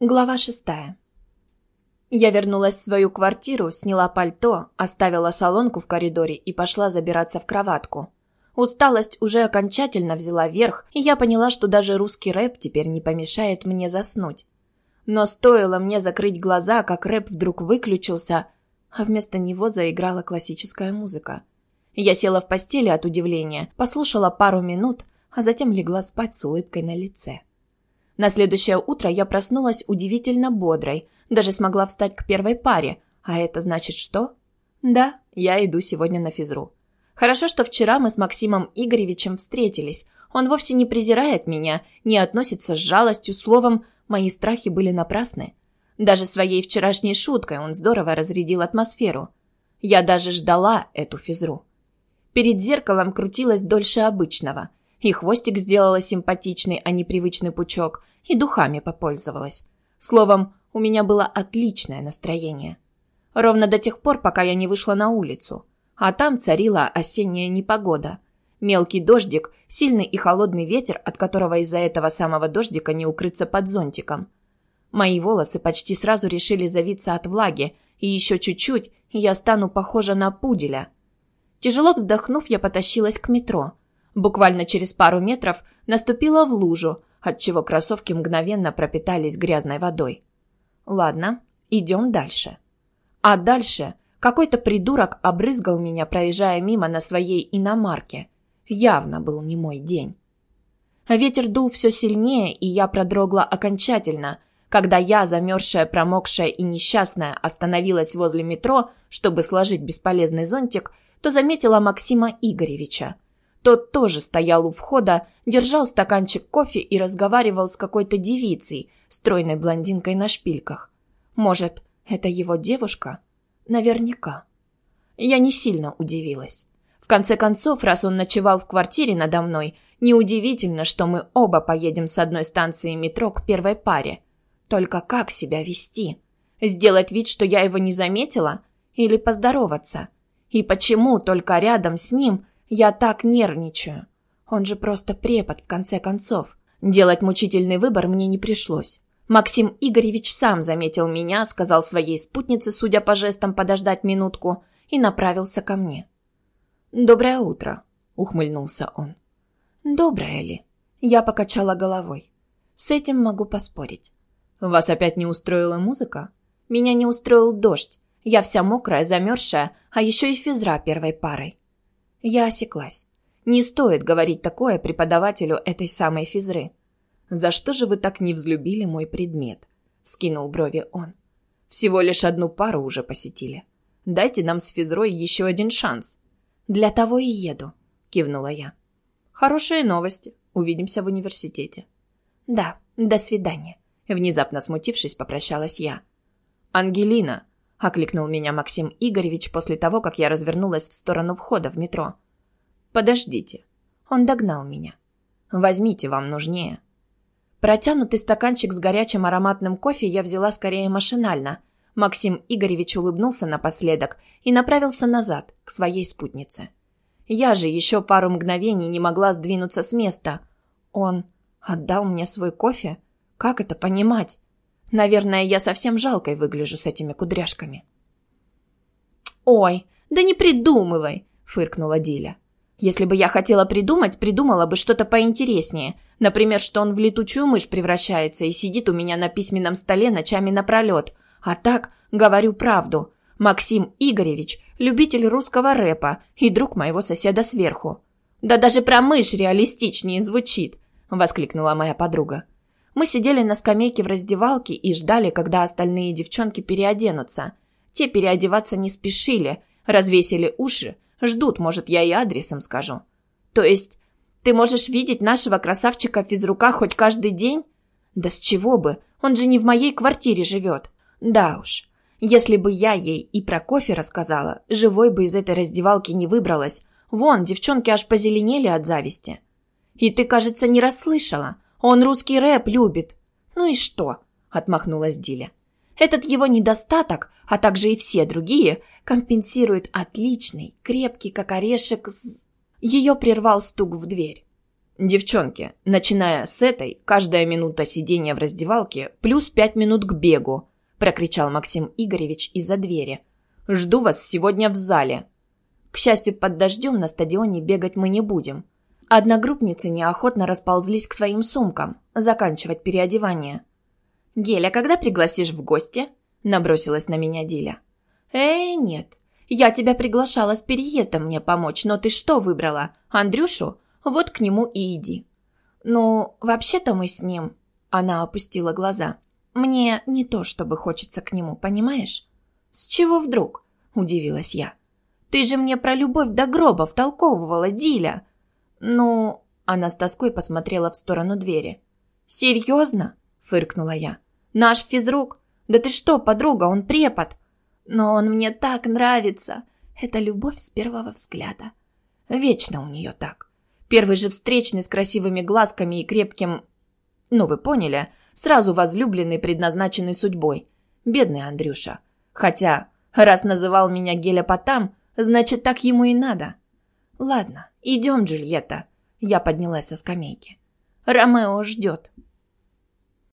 Глава шестая. Я вернулась в свою квартиру, сняла пальто, оставила солонку в коридоре и пошла забираться в кроватку. Усталость уже окончательно взяла верх, и я поняла, что даже русский рэп теперь не помешает мне заснуть. Но стоило мне закрыть глаза, как рэп вдруг выключился, а вместо него заиграла классическая музыка. Я села в постели от удивления, послушала пару минут, а затем легла спать с улыбкой на лице. На следующее утро я проснулась удивительно бодрой, даже смогла встать к первой паре. А это значит что? Да, я иду сегодня на физру. Хорошо, что вчера мы с Максимом Игоревичем встретились. Он вовсе не презирает меня, не относится с жалостью, словом, мои страхи были напрасны. Даже своей вчерашней шуткой он здорово разрядил атмосферу. Я даже ждала эту физру. Перед зеркалом крутилась дольше обычного. И хвостик сделала симпатичный, а не привычный пучок, и духами попользовалась. Словом, у меня было отличное настроение. Ровно до тех пор, пока я не вышла на улицу. А там царила осенняя непогода. Мелкий дождик, сильный и холодный ветер, от которого из-за этого самого дождика не укрыться под зонтиком. Мои волосы почти сразу решили завиться от влаги, и еще чуть-чуть, и я стану похожа на пуделя. Тяжело вздохнув, я потащилась к метро – Буквально через пару метров наступила в лужу, отчего кроссовки мгновенно пропитались грязной водой. Ладно, идем дальше. А дальше какой-то придурок обрызгал меня, проезжая мимо на своей иномарке. Явно был не мой день. Ветер дул все сильнее, и я продрогла окончательно. Когда я, замерзшая, промокшая и несчастная, остановилась возле метро, чтобы сложить бесполезный зонтик, то заметила Максима Игоревича. Тот тоже стоял у входа, держал стаканчик кофе и разговаривал с какой-то девицей, стройной блондинкой на шпильках. Может, это его девушка? Наверняка. Я не сильно удивилась. В конце концов, раз он ночевал в квартире надо мной, неудивительно, что мы оба поедем с одной станции метро к первой паре. Только как себя вести? Сделать вид, что я его не заметила? Или поздороваться? И почему только рядом с ним я так нервничаю. Он же просто препод, в конце концов. Делать мучительный выбор мне не пришлось. Максим Игоревич сам заметил меня, сказал своей спутнице, судя по жестам, подождать минутку, и направился ко мне. «Доброе утро», — ухмыльнулся он. «Доброе ли?» Я покачала головой. «С этим могу поспорить». «Вас опять не устроила музыка?» «Меня не устроил дождь. Я вся мокрая, замерзшая, а еще и физра первой парой». Я осеклась. Не стоит говорить такое преподавателю этой самой физры. «За что же вы так не взлюбили мой предмет?» — скинул брови он. «Всего лишь одну пару уже посетили. Дайте нам с физрой еще один шанс». «Для того и еду», — кивнула я. «Хорошие новости. Увидимся в университете». «Да, до свидания», — внезапно смутившись, попрощалась я. «Ангелина», — окликнул меня Максим Игоревич после того, как я развернулась в сторону входа в метро. «Подождите». Он догнал меня. «Возьмите, вам нужнее». Протянутый стаканчик с горячим ароматным кофе я взяла скорее машинально. Максим Игоревич улыбнулся напоследок и направился назад, к своей спутнице. Я же еще пару мгновений не могла сдвинуться с места. Он отдал мне свой кофе? Как это понимать? Наверное, я совсем жалкой выгляжу с этими кудряшками. «Ой, да не придумывай!» — фыркнула Диля. «Если бы я хотела придумать, придумала бы что-то поинтереснее. Например, что он в летучую мышь превращается и сидит у меня на письменном столе ночами напролет. А так, говорю правду. Максим Игоревич – любитель русского рэпа и друг моего соседа сверху». «Да даже про мышь реалистичнее звучит!» – воскликнула моя подруга. Мы сидели на скамейке в раздевалке и ждали, когда остальные девчонки переоденутся. Те переодеваться не спешили, развесили уши, ждут, может, я и адресом скажу. То есть, ты можешь видеть нашего красавчика физрука хоть каждый день? Да с чего бы, он же не в моей квартире живет. Да уж, если бы я ей и про кофе рассказала, живой бы из этой раздевалки не выбралась. Вон, девчонки аж позеленели от зависти. И ты, кажется, не расслышала. Он русский рэп любит. Ну и что? Отмахнулась Диля. Этот его недостаток, а также и все другие, компенсирует отличный, крепкий, как орешек, с... Ее прервал стук в дверь. Девчонки, начиная с этой, каждая минута сидения в раздевалке плюс пять минут к бегу, прокричал Максим Игоревич из-за двери. Жду вас сегодня в зале. К счастью, под дождем на стадионе бегать мы не будем. Одногруппницы неохотно расползлись к своим сумкам, заканчивать переодевание. «Геля, когда пригласишь в гости?» – набросилась на меня Диля. «Э, нет. Я тебя приглашала с переездом мне помочь, но ты что выбрала? Андрюшу? Вот к нему и иди». «Ну, вообще-то мы с ним...» Она опустила глаза. «Мне не то, чтобы хочется к нему, понимаешь?» «С чего вдруг?» – удивилась я. «Ты же мне про любовь до гроба втолковывала, Диля!» «Ну...» – она с тоской посмотрела в сторону двери. «Серьезно?» – фыркнула я. «Наш физрук? Да ты что, подруга, он препод!» «Но он мне так нравится!» Это любовь с первого взгляда. Вечно у нее так. Первый же встречный с красивыми глазками и крепким... Ну, вы поняли, сразу возлюбленный, предназначенный судьбой. Бедный Андрюша. Хотя, раз называл меня Геля Потам, значит, так ему и надо. Ладно, идем, Джульетта. Я поднялась со скамейки. Ромео ждет.